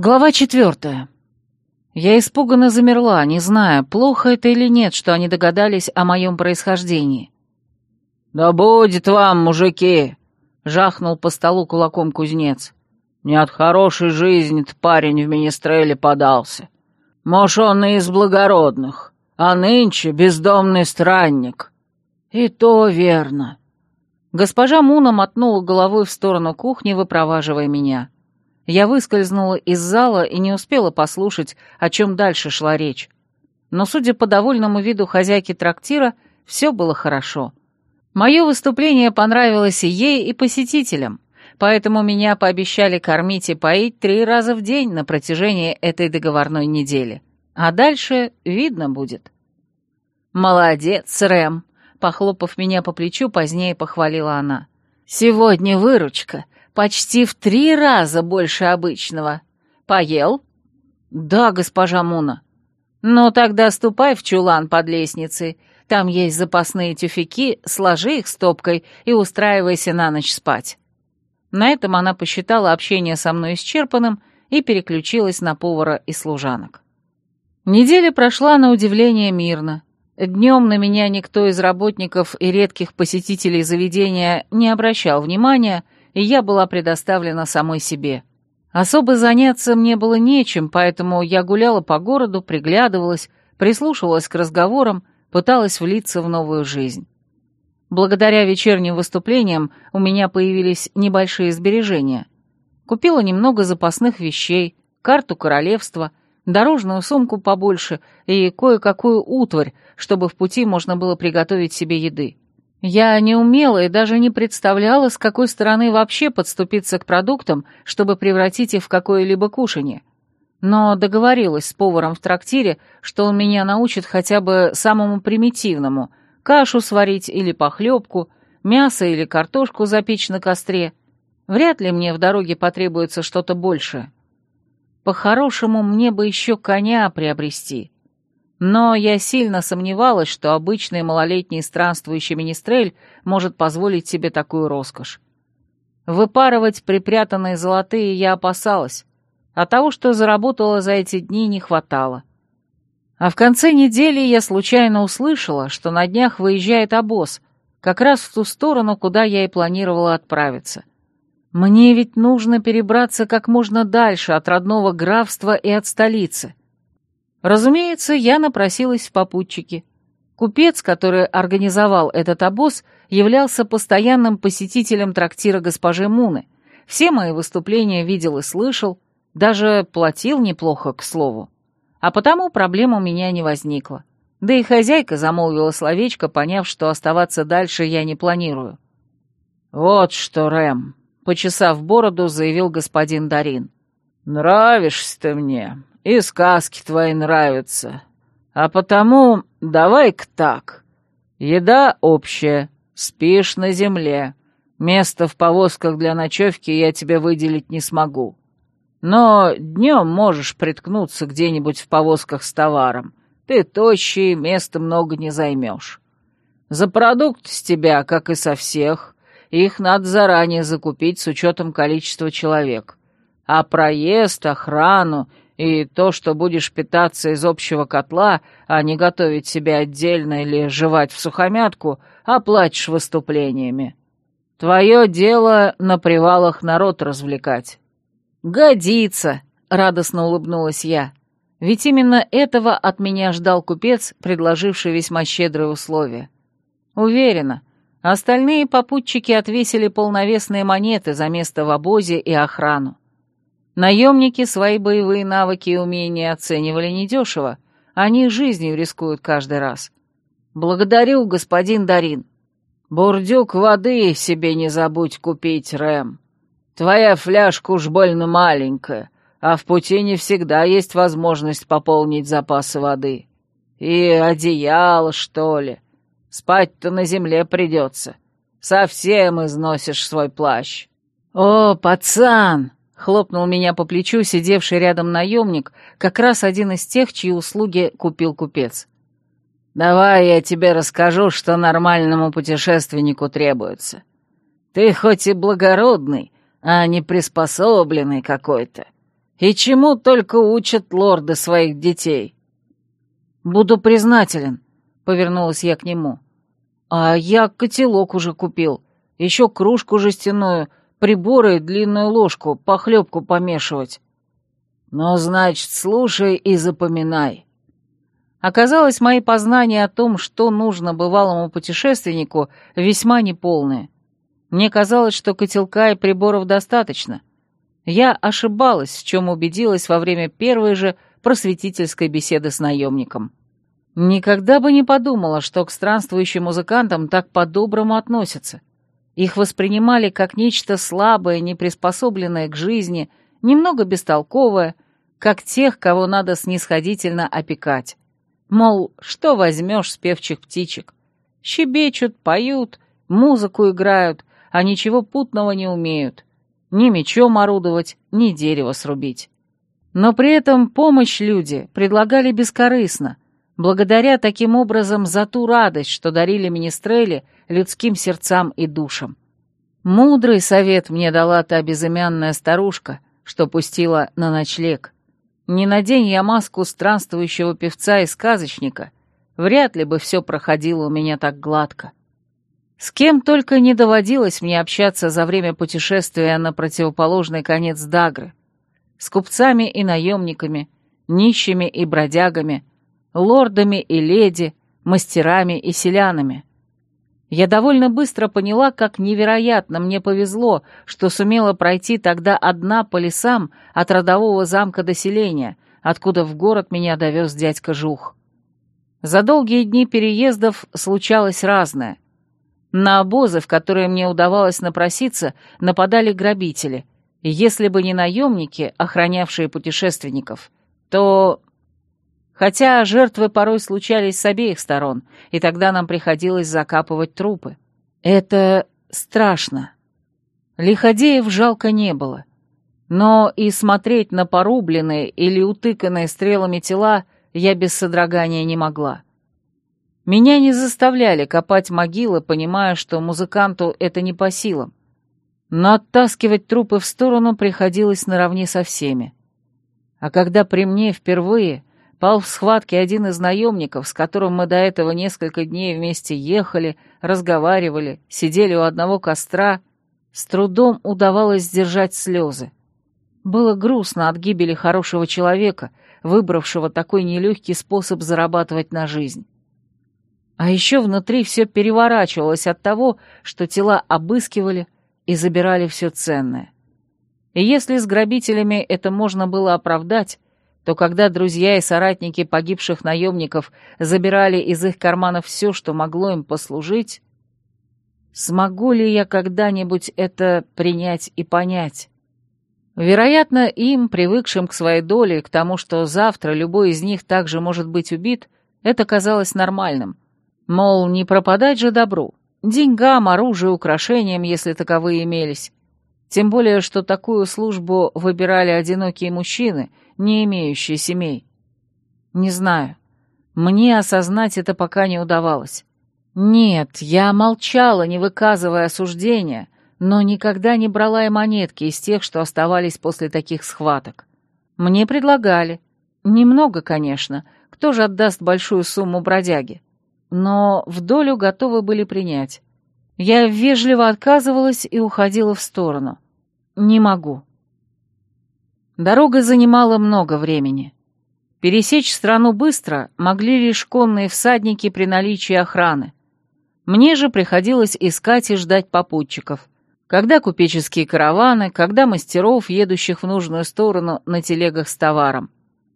Глава четвертая. Я испуганно замерла, не зная, плохо это или нет, что они догадались о моем происхождении. «Да будет вам, мужики!» — жахнул по столу кулаком кузнец. «Не от хорошей жизни-то парень в министреле подался. Может, он и из благородных, а нынче бездомный странник». «И то верно». Госпожа Муна мотнула головой в сторону кухни, выпроваживая меня. Я выскользнула из зала и не успела послушать, о чем дальше шла речь. Но, судя по довольному виду хозяйки трактира, все было хорошо. Мое выступление понравилось и ей, и посетителям, поэтому меня пообещали кормить и поить три раза в день на протяжении этой договорной недели. А дальше видно будет. «Молодец, Рэм!» — похлопав меня по плечу, позднее похвалила она. «Сегодня выручка Почти в три раза больше обычного. Поел? Да, госпожа Муна. Ну, тогда ступай в чулан под лестницей. Там есть запасные тюфяки, сложи их стопкой и устраивайся на ночь спать. На этом она посчитала общение со мной исчерпанным и переключилась на повара и служанок. Неделя прошла на удивление мирно. Днем на меня никто из работников и редких посетителей заведения не обращал внимания, и я была предоставлена самой себе. Особо заняться мне было нечем, поэтому я гуляла по городу, приглядывалась, прислушивалась к разговорам, пыталась влиться в новую жизнь. Благодаря вечерним выступлениям у меня появились небольшие сбережения. Купила немного запасных вещей, карту королевства, дорожную сумку побольше и кое-какую утварь, чтобы в пути можно было приготовить себе еды. Я не умела и даже не представляла, с какой стороны вообще подступиться к продуктам, чтобы превратить их в какое-либо кушанье. Но договорилась с поваром в трактире, что он меня научит хотя бы самому примитивному — кашу сварить или похлебку, мясо или картошку запечь на костре. Вряд ли мне в дороге потребуется что-то большее. По-хорошему, мне бы еще коня приобрести — но я сильно сомневалась, что обычный малолетний странствующий министрель может позволить себе такую роскошь. Выпарывать припрятанные золотые я опасалась, а того, что заработала за эти дни, не хватало. А в конце недели я случайно услышала, что на днях выезжает обоз, как раз в ту сторону, куда я и планировала отправиться. Мне ведь нужно перебраться как можно дальше от родного графства и от столицы. Разумеется, я напросилась в попутчики. Купец, который организовал этот обоз, являлся постоянным посетителем трактира госпожи Муны. Все мои выступления видел и слышал, даже платил неплохо, к слову. А потому проблем у меня не возникло. Да и хозяйка замолвила словечко, поняв, что оставаться дальше я не планирую. «Вот что, Рэм», — почесав бороду, заявил господин Дарин. «Нравишься ты мне, и сказки твои нравятся. А потому давай-ка так. Еда общая, спишь на земле. Место в повозках для ночевки я тебе выделить не смогу. Но днем можешь приткнуться где-нибудь в повозках с товаром. Ты тощий, места много не займешь. За продукт с тебя, как и со всех, их надо заранее закупить с учетом количества человек. А проезд, охрану и то, что будешь питаться из общего котла, а не готовить себе отдельно или жевать в сухомятку, оплатишь выступлениями. Твое дело на привалах народ развлекать». «Годится», — радостно улыбнулась я. «Ведь именно этого от меня ждал купец, предложивший весьма щедрые условия. Уверена, остальные попутчики отвесили полновесные монеты за место в обозе и охрану. Наемники свои боевые навыки и умения оценивали недешево, они жизнью рискуют каждый раз. Благодарю, господин Дарин. Бурдюк воды себе не забудь купить, Рэм. Твоя фляжка уж больно маленькая, а в пути не всегда есть возможность пополнить запасы воды. И одеяло, что ли. Спать-то на земле придется. Совсем износишь свой плащ. О, пацан, Хлопнул меня по плечу сидевший рядом наемник, как раз один из тех, чьи услуги купил купец. «Давай я тебе расскажу, что нормальному путешественнику требуется. Ты хоть и благородный, а не приспособленный какой-то. И чему только учат лорды своих детей?» «Буду признателен», — повернулась я к нему. «А я котелок уже купил, еще кружку жестяную, приборы и длинную ложку, похлебку помешивать». «Ну, значит, слушай и запоминай». Оказалось, мои познания о том, что нужно бывалому путешественнику, весьма неполные. Мне казалось, что котелка и приборов достаточно. Я ошибалась, в чем убедилась во время первой же просветительской беседы с наемником. Никогда бы не подумала, что к странствующим музыкантам так по-доброму относятся. Их воспринимали как нечто слабое, неприспособленное к жизни, немного бестолковое, как тех, кого надо снисходительно опекать. Мол, что возьмешь с певчих птичек? Щебечут, поют, музыку играют, а ничего путного не умеют. Ни мечом орудовать, ни дерево срубить. Но при этом помощь люди предлагали бескорыстно, благодаря таким образом за ту радость, что дарили министрели людским сердцам и душам. Мудрый совет мне дала та безымянная старушка, что пустила на ночлег. Не надень я маску странствующего певца и сказочника, вряд ли бы все проходило у меня так гладко. С кем только не доводилось мне общаться за время путешествия на противоположный конец Дагры. С купцами и наемниками, нищими и бродягами, лордами и леди, мастерами и селянами. Я довольно быстро поняла, как невероятно мне повезло, что сумела пройти тогда одна по лесам от родового замка до селения, откуда в город меня довез дядька Жух. За долгие дни переездов случалось разное — на обозы, в которые мне удавалось напроситься, нападали грабители. Если бы не наемники, охранявшие путешественников, то... Хотя жертвы порой случались с обеих сторон, и тогда нам приходилось закапывать трупы. Это страшно. Лиходеев жалко не было. Но и смотреть на порубленные или утыканные стрелами тела я без содрогания не могла. Меня не заставляли копать могилы, понимая, что музыканту это не по силам. Но оттаскивать трупы в сторону приходилось наравне со всеми. А когда при мне впервые пал в схватке один из наемников, с которым мы до этого несколько дней вместе ехали, разговаривали, сидели у одного костра, с трудом удавалось сдержать слезы. Было грустно от гибели хорошего человека, выбравшего такой нелегкий способ зарабатывать на жизнь. А еще внутри все переворачивалось от того, что тела обыскивали и забирали все ценное. И если с грабителями это можно было оправдать, то когда друзья и соратники погибших наемников забирали из их карманов все, что могло им послужить, смогу ли я когда-нибудь это принять и понять? Вероятно, им, привыкшим к своей доле, к тому, что завтра любой из них также может быть убит, это казалось нормальным — Мол, не пропадать же добру. Деньгам, оружию, украшениям, если таковые имелись. Тем более, что такую службу выбирали одинокие мужчины, не имеющие семей. Не знаю. Мне осознать это пока не удавалось. Нет, я молчала, не выказывая осуждения, но никогда не брала и монетки из тех, что оставались после таких схваток. Мне предлагали. Немного, конечно. Кто же отдаст большую сумму бродяге? но в долю готовы были принять. Я вежливо отказывалась и уходила в сторону. Не могу. Дорога занимала много времени. Пересечь страну быстро могли лишь конные всадники при наличии охраны. Мне же приходилось искать и ждать попутчиков. Когда купеческие караваны, когда мастеров, едущих в нужную сторону на телегах с товаром.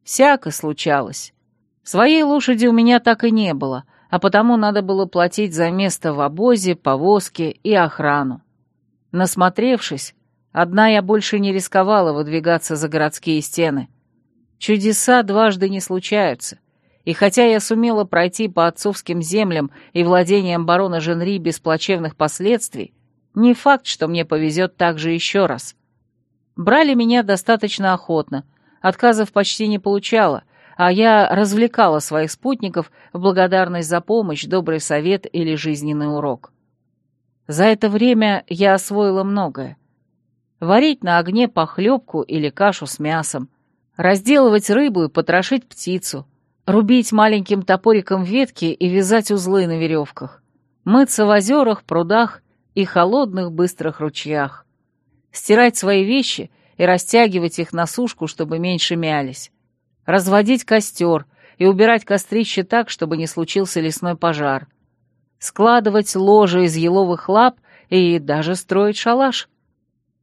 Всяко случалось. Своей лошади у меня так и не было, а потому надо было платить за место в обозе, повозке и охрану. Насмотревшись, одна я больше не рисковала выдвигаться за городские стены. Чудеса дважды не случаются, и хотя я сумела пройти по отцовским землям и владениям барона Женри без плачевных последствий, не факт, что мне повезет так же еще раз. Брали меня достаточно охотно, отказов почти не получала, а я развлекала своих спутников в благодарность за помощь, добрый совет или жизненный урок. За это время я освоила многое. Варить на огне похлебку или кашу с мясом, Разделывать рыбу и потрошить птицу, рубить маленьким топориком ветки и вязать узлы на веревках, мыться в озерах, прудах и холодных быстрых ручьях, стирать свои вещи и растягивать их на сушку, чтобы меньше мялись, разводить костер и убирать кострище так, чтобы не случился лесной пожар, складывать ложе из еловых лап и даже строить шалаш.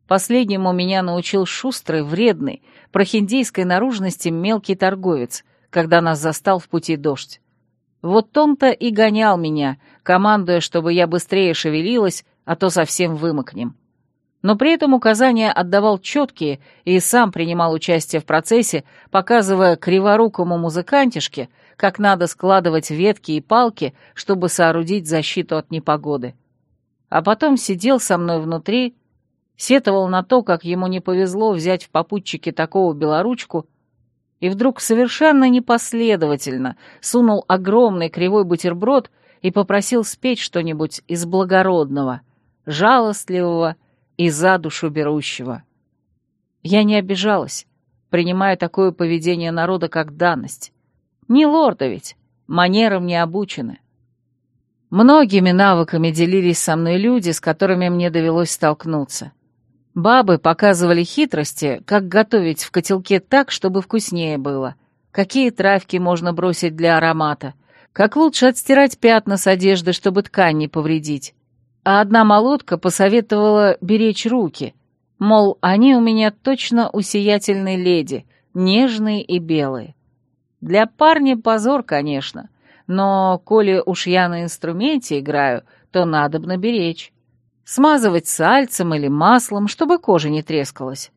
Последнему меня научил шустрый, вредный, прохиндейской наружности мелкий торговец, когда нас застал в пути дождь. Вот он-то и гонял меня, командуя, чтобы я быстрее шевелилась, а то совсем вымокнем. Но при этом указания отдавал четкие и сам принимал участие в процессе, показывая криворукому музыкантишке, как надо складывать ветки и палки, чтобы соорудить защиту от непогоды. А потом сидел со мной внутри, сетовал на то, как ему не повезло взять в попутчике такого белоручку, и вдруг совершенно непоследовательно сунул огромный кривой бутерброд и попросил спеть что-нибудь из благородного, жалостливого и за душу берущего. Я не обижалась, принимая такое поведение народа как данность. Не лорда ведь, манерам не обучены. Многими навыками делились со мной люди, с которыми мне довелось столкнуться. Бабы показывали хитрости, как готовить в котелке так, чтобы вкуснее было, какие травки можно бросить для аромата, как лучше отстирать пятна с одежды, чтобы ткань не повредить. А одна молотка посоветовала беречь руки, мол, они у меня точно у сиятельной леди, нежные и белые. Для парня позор, конечно, но коли уж я на инструменте играю, то надобно беречь смазывать сальцем или маслом, чтобы кожа не трескалась.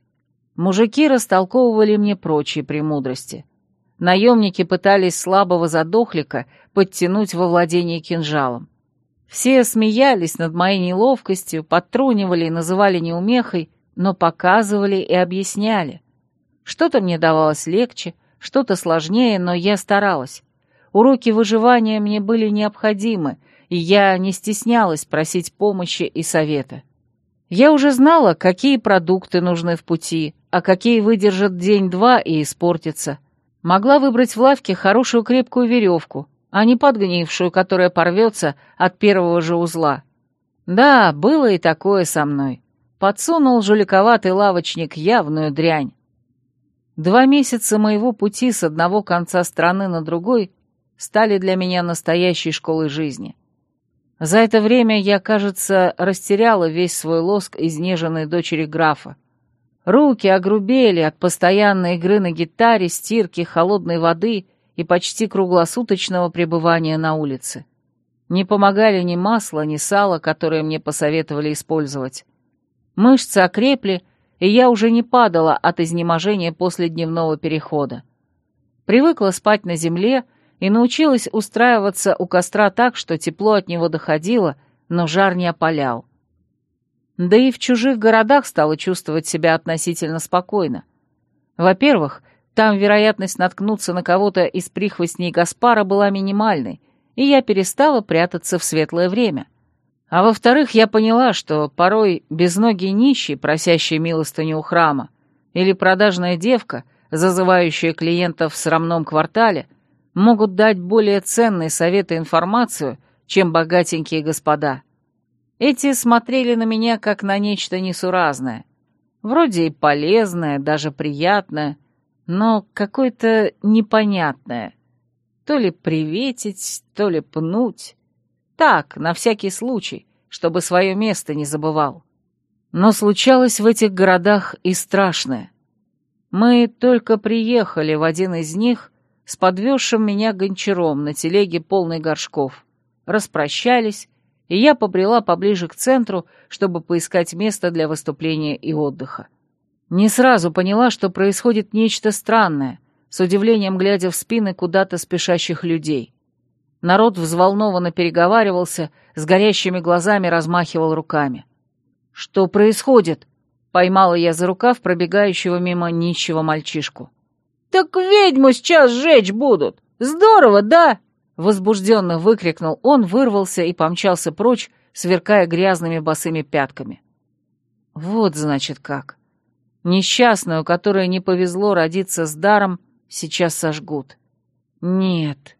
Мужики растолковывали мне прочие премудрости. Наемники пытались слабого задохлика подтянуть во владение кинжалом. Все смеялись над моей неловкостью, подтрунивали и называли неумехой, но показывали и объясняли. Что-то мне давалось легче, что-то сложнее, но я старалась. Уроки выживания мне были необходимы — и я не стеснялась просить помощи и совета. Я уже знала, какие продукты нужны в пути, а какие выдержат день-два и испортятся. Могла выбрать в лавке хорошую крепкую веревку, а не подгнившую, которая порвется от первого же узла. Да, было и такое со мной. Подсунул жуликоватый лавочник явную дрянь. Два месяца моего пути с одного конца страны на другой стали для меня настоящей школой жизни. За это время я, кажется, растеряла весь свой лоск изнеженной дочери графа. Руки огрубели от постоянной игры на гитаре, стирки, холодной воды и почти круглосуточного пребывания на улице. Не помогали ни масло, ни сало, которое мне посоветовали использовать. Мышцы окрепли, и я уже не падала от изнеможения после дневного перехода. Привыкла спать на земле и научилась устраиваться у костра так, что тепло от него доходило, но жар не опалял. Да и в чужих городах стала чувствовать себя относительно спокойно. Во-первых, там вероятность наткнуться на кого-то из прихвостней Гаспара была минимальной, и я перестала прятаться в светлое время. А во-вторых, я поняла, что порой безногий нищий, просящий милостыню у храма, или продажная девка, зазывающая клиентов в срамном квартале, могут дать более ценные советы и информацию, чем богатенькие господа. Эти смотрели на меня как на нечто несуразное. Вроде и полезное, даже приятное, но какое-то непонятное. То ли приветить, то ли пнуть. Так, на всякий случай, чтобы свое место не забывал. Но случалось в этих городах и страшное. Мы только приехали в один из них, с подвезшим меня гончаром на телеге полной горшков. Распрощались, и я побрела поближе к центру, чтобы поискать место для выступления и отдыха. Не сразу поняла, что происходит нечто странное, с удивлением глядя в спины куда-то спешащих людей. Народ взволнованно переговаривался, с горящими глазами размахивал руками. «Что происходит?» — поймала я за рукав пробегающего мимо нищего мальчишку. «Так ведьму сейчас сжечь будут! Здорово, да?» Возбужденно выкрикнул он, вырвался и помчался прочь, сверкая грязными босыми пятками. «Вот, значит, как. Несчастную, которой не повезло родиться с даром, сейчас сожгут. Нет,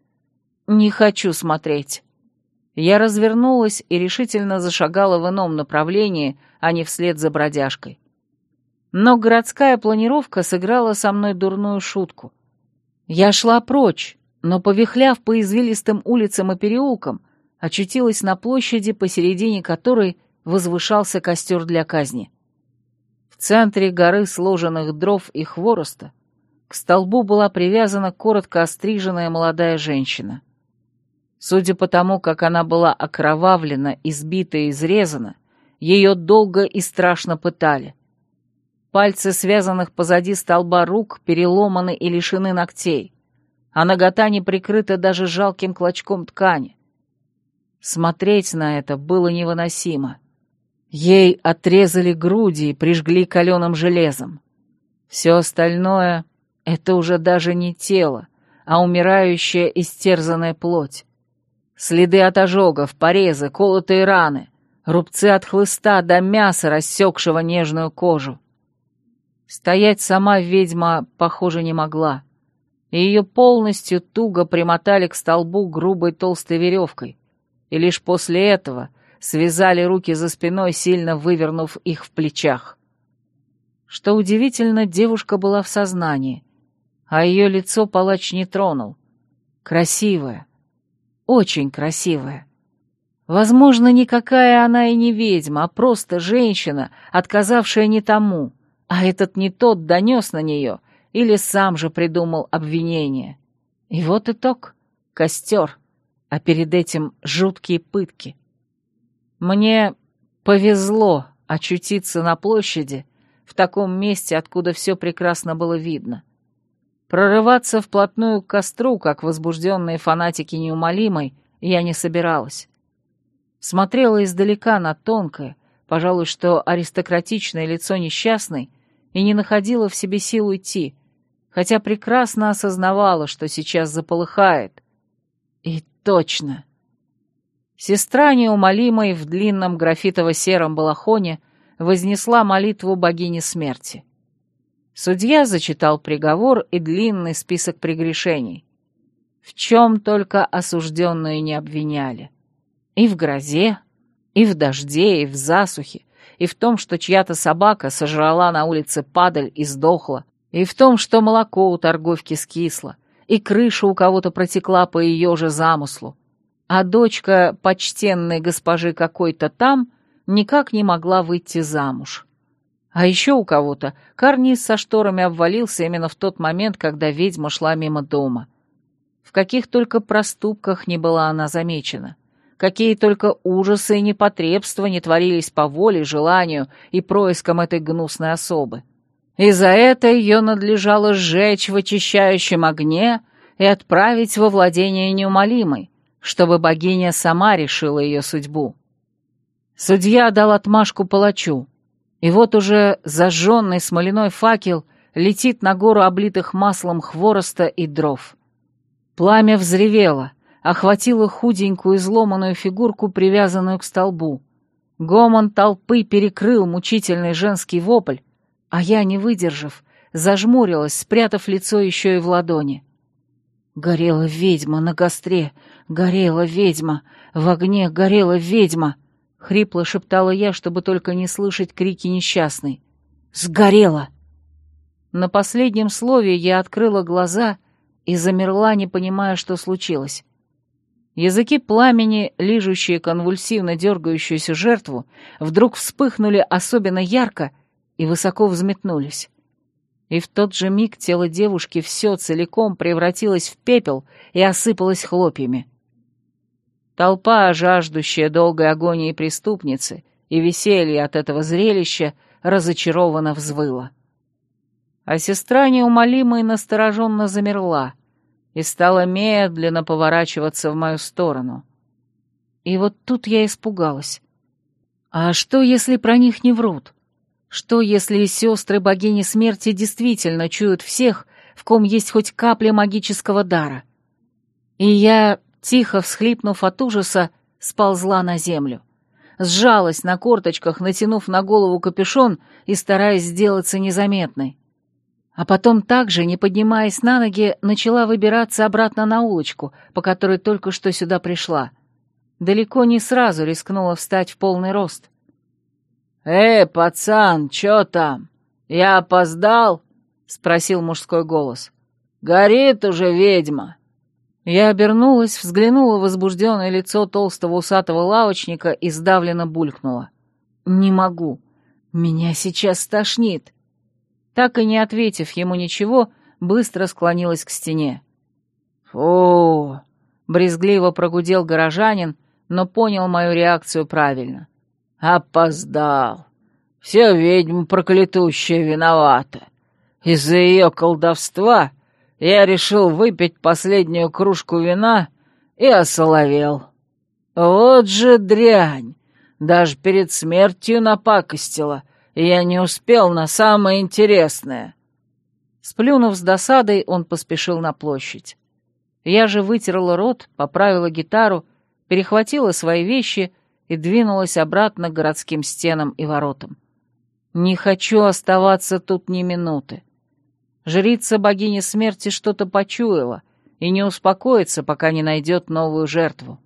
не хочу смотреть. Я развернулась и решительно зашагала в ином направлении, а не вслед за бродяжкой. Но городская планировка сыграла со мной дурную шутку. Я шла прочь, но, повихляв по извилистым улицам и переулкам, очутилась на площади, посередине которой возвышался костер для казни. В центре горы сложенных дров и хвороста к столбу была привязана коротко остриженная молодая женщина. Судя по тому, как она была окровавлена, избита и изрезана, ее долго и страшно пытали. Пальцы связанных позади столба рук переломаны и лишены ногтей, а нагота не прикрыта даже жалким клочком ткани. Смотреть на это было невыносимо. Ей отрезали груди и прижгли каленым железом. Все остальное — это уже даже не тело, а умирающая истерзанная плоть. Следы от ожогов, порезы, колотые раны, рубцы от хлыста до мяса, рассекшего нежную кожу. Стоять сама ведьма, похоже, не могла. Ее полностью туго примотали к столбу грубой толстой веревкой. И лишь после этого связали руки за спиной, сильно вывернув их в плечах. Что удивительно, девушка была в сознании, а ее лицо палач не тронул. Красивая, очень красивая. Возможно, никакая она и не ведьма, а просто женщина, отказавшая не тому — а этот не тот донес на нее или сам же придумал обвинение. И вот итог — костер, а перед этим жуткие пытки. Мне повезло очутиться на площади, в таком месте, откуда все прекрасно было видно. Прорываться вплотную к костру, как возбужденные фанатики неумолимой, я не собиралась. Смотрела издалека на тонкое, пожалуй, что аристократичное лицо несчастной — и не находила в себе сил идти, хотя прекрасно осознавала, что сейчас заполыхает. И точно. Сестра неумолимой в длинном графитово-сером балахоне вознесла молитву богини смерти. Судья зачитал приговор и длинный список прегрешений. В чем только осужденные не обвиняли. И в грозе, и в дожде, и в засухе, и в том, что чья-то собака сожрала на улице падаль и сдохла, и в том, что молоко у торговки скисло, и крыша у кого-то протекла по ее же замыслу, а дочка почтенной госпожи какой-то там никак не могла выйти замуж. А еще у кого-то карниз со шторами обвалился именно в тот момент, когда ведьма шла мимо дома. В каких только проступках не была она замечена какие только ужасы и непотребства не творились по воле, желанию и проискам этой гнусной особы. И за это ее надлежало сжечь в очищающем огне и отправить во владение неумолимой, чтобы богиня сама решила ее судьбу. Судья дал отмашку палачу, и вот уже зажженный смоляной факел летит на гору облитых маслом хвороста и дров. Пламя взревело — охватила худенькую изломанную фигурку, привязанную к столбу. Гомон толпы перекрыл мучительный женский вопль, а я, не выдержав, зажмурилась, спрятав лицо еще и в ладони. Горела ведьма на костре, горела ведьма, в огне горела ведьма, — хрипло шептала я, чтобы только не слышать крики несчастной. «Сгорела!» На последнем слове я открыла глаза и замерла, не понимая, что случилось. Языки пламени, лижущие конвульсивно дергающуюся жертву, вдруг вспыхнули особенно ярко и высоко взметнулись. И в тот же миг тело девушки все целиком превратилось в пепел и осыпалось хлопьями. Толпа, жаждущая долгой агонии преступницы и веселья от этого зрелища, разочарованно взвыла. А сестра неумолимо и настороженно замерла — и стала медленно поворачиваться в мою сторону. И вот тут я испугалась. А что, если про них не врут? Что, если сестры богини смерти действительно чуют всех, в ком есть хоть капля магического дара? И я, тихо всхлипнув от ужаса, сползла на землю. сжалась на корточках, натянув на голову капюшон и стараясь сделаться незаметной. А потом также, не поднимаясь на ноги, начала выбираться обратно на улочку, по которой только что сюда пришла. Далеко не сразу рискнула встать в полный рост. «Эй, пацан, чё там? Я опоздал?» — спросил мужской голос. «Горит уже ведьма!» Я обернулась, взглянула в возбужденное лицо толстого усатого лавочника и сдавленно булькнула. «Не могу. Меня сейчас стошнит». Так и не ответив ему ничего, быстро склонилась к стене. «Фу!» — брезгливо прогудел горожанин, но понял мою реакцию правильно. «Опоздал. Все ведьма проклятущая виновата. Из-за ее колдовства я решил выпить последнюю кружку вина и осоловел. Вот же дрянь! Даже перед смертью напакостила, я не успел на самое интересное». Сплюнув с досадой, он поспешил на площадь. Я же вытерла рот, поправила гитару, перехватила свои вещи и двинулась обратно к городским стенам и воротам. Не хочу оставаться тут ни минуты. Жрица богини смерти что-то почуяла и не успокоится, пока не найдет новую жертву.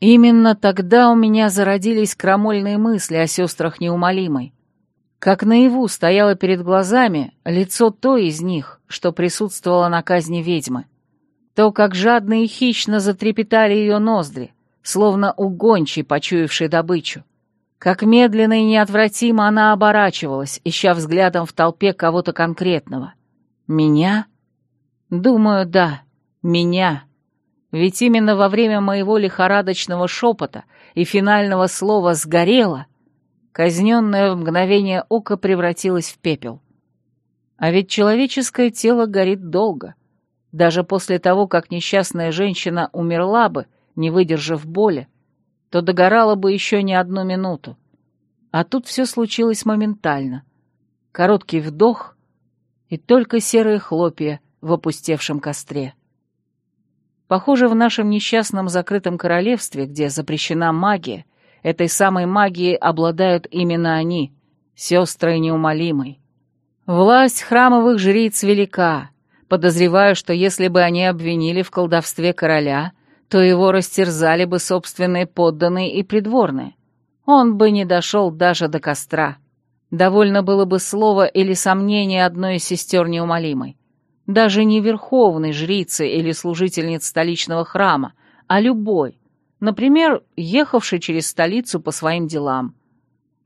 Именно тогда у меня зародились крамольные мысли о сестрах неумолимой. Как наяву стояло перед глазами лицо той из них, что присутствовало на казни ведьмы. То, как жадно и хищно затрепетали ее ноздри, словно угончий, почуявший добычу. Как медленно и неотвратимо она оборачивалась, ища взглядом в толпе кого-то конкретного. Меня? Думаю, да, меня. Ведь именно во время моего лихорадочного шепота и финального слова «сгорело» казненное в мгновение ока превратилось в пепел. А ведь человеческое тело горит долго. Даже после того, как несчастная женщина умерла бы, не выдержав боли, то догорала бы еще не одну минуту. А тут все случилось моментально. Короткий вдох, и только серые хлопья в опустевшем костре. Похоже, в нашем несчастном закрытом королевстве, где запрещена магия, этой самой магией обладают именно они, сестры неумолимой. Власть храмовых жриц велика. Подозреваю, что если бы они обвинили в колдовстве короля, то его растерзали бы собственные подданные и придворные. Он бы не дошел даже до костра. Довольно было бы слова или сомнения одной из сестер неумолимой. Даже не верховной жрицы или служительниц столичного храма, а любой, например, ехавший через столицу по своим делам.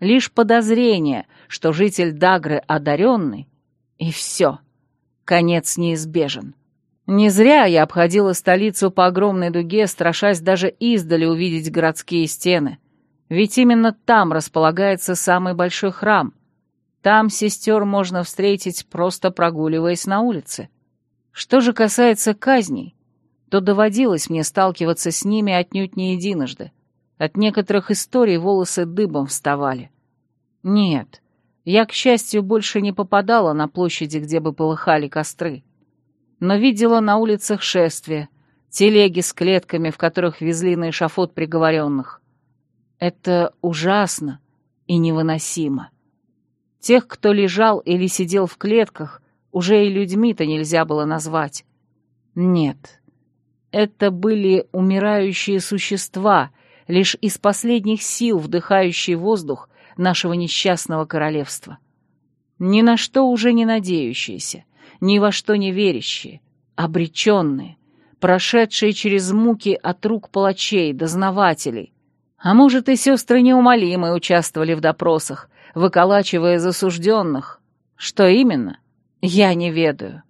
Лишь подозрение, что житель Дагры одаренный, и все, конец неизбежен. Не зря я обходила столицу по огромной дуге, страшась даже издали увидеть городские стены — ведь именно там располагается самый большой храм. Там сестер можно встретить, просто прогуливаясь на улице. Что же касается казней, то доводилось мне сталкиваться с ними отнюдь не единожды. От некоторых историй волосы дыбом вставали. Нет, я, к счастью, больше не попадала на площади, где бы полыхали костры. Но видела на улицах шествия, телеги с клетками, в которых везли на эшафот приговоренных. Это ужасно и невыносимо. Тех, кто лежал или сидел в клетках, уже и людьми-то нельзя было назвать. Нет, это были умирающие существа, лишь из последних сил вдыхающие воздух нашего несчастного королевства. Ни на что уже не надеющиеся, ни во что не верящие, обреченные, прошедшие через муки от рук палачей, дознавателей, а может, и сестры неумолимые участвовали в допросах, выколачивая засужденных. Что именно? Я не ведаю.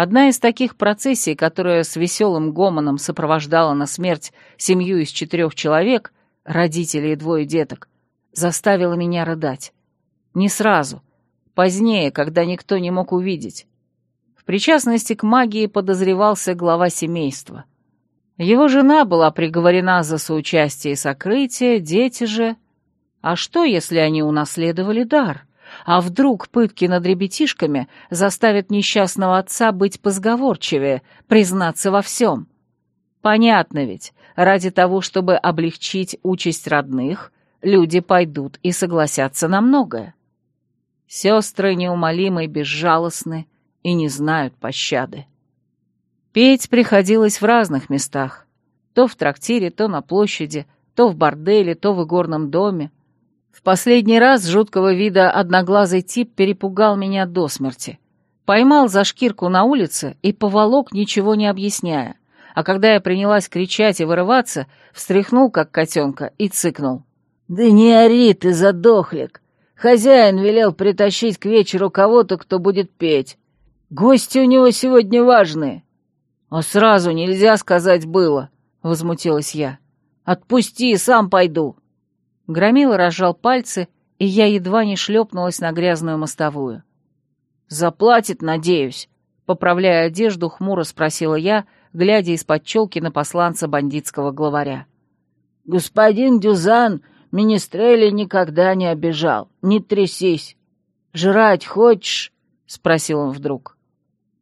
Одна из таких процессий, которая с веселым гомоном сопровождала на смерть семью из четырех человек, родителей и двое деток, заставила меня рыдать. Не сразу. Позднее, когда никто не мог увидеть. В причастности к магии подозревался глава семейства — его жена была приговорена за соучастие и сокрытие, дети же... А что, если они унаследовали дар? А вдруг пытки над ребятишками заставят несчастного отца быть позговорчивее, признаться во всем? Понятно ведь, ради того, чтобы облегчить участь родных, люди пойдут и согласятся на многое. Сестры неумолимы и безжалостны и не знают пощады. Петь приходилось в разных местах. То в трактире, то на площади, то в борделе, то в игорном доме. В последний раз жуткого вида одноглазый тип перепугал меня до смерти. Поймал за шкирку на улице и поволок, ничего не объясняя. А когда я принялась кричать и вырываться, встряхнул, как котенка, и цыкнул. «Да не ори ты, задохлик! Хозяин велел притащить к вечеру кого-то, кто будет петь. Гости у него сегодня важные». «А сразу нельзя сказать было», — возмутилась я. «Отпусти, сам пойду». Громила разжал пальцы, и я едва не шлепнулась на грязную мостовую. «Заплатит, надеюсь», — поправляя одежду, хмуро спросила я, глядя из-под челки на посланца бандитского главаря. «Господин Дюзан Министрели никогда не обижал. Не трясись. Жрать хочешь?» — спросил он вдруг.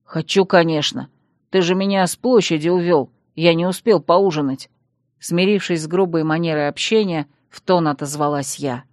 «Хочу, конечно. Ты же меня с площади увел. Я не успел поужинать». Смирившись с грубой манерой общения, в тон отозвалась я.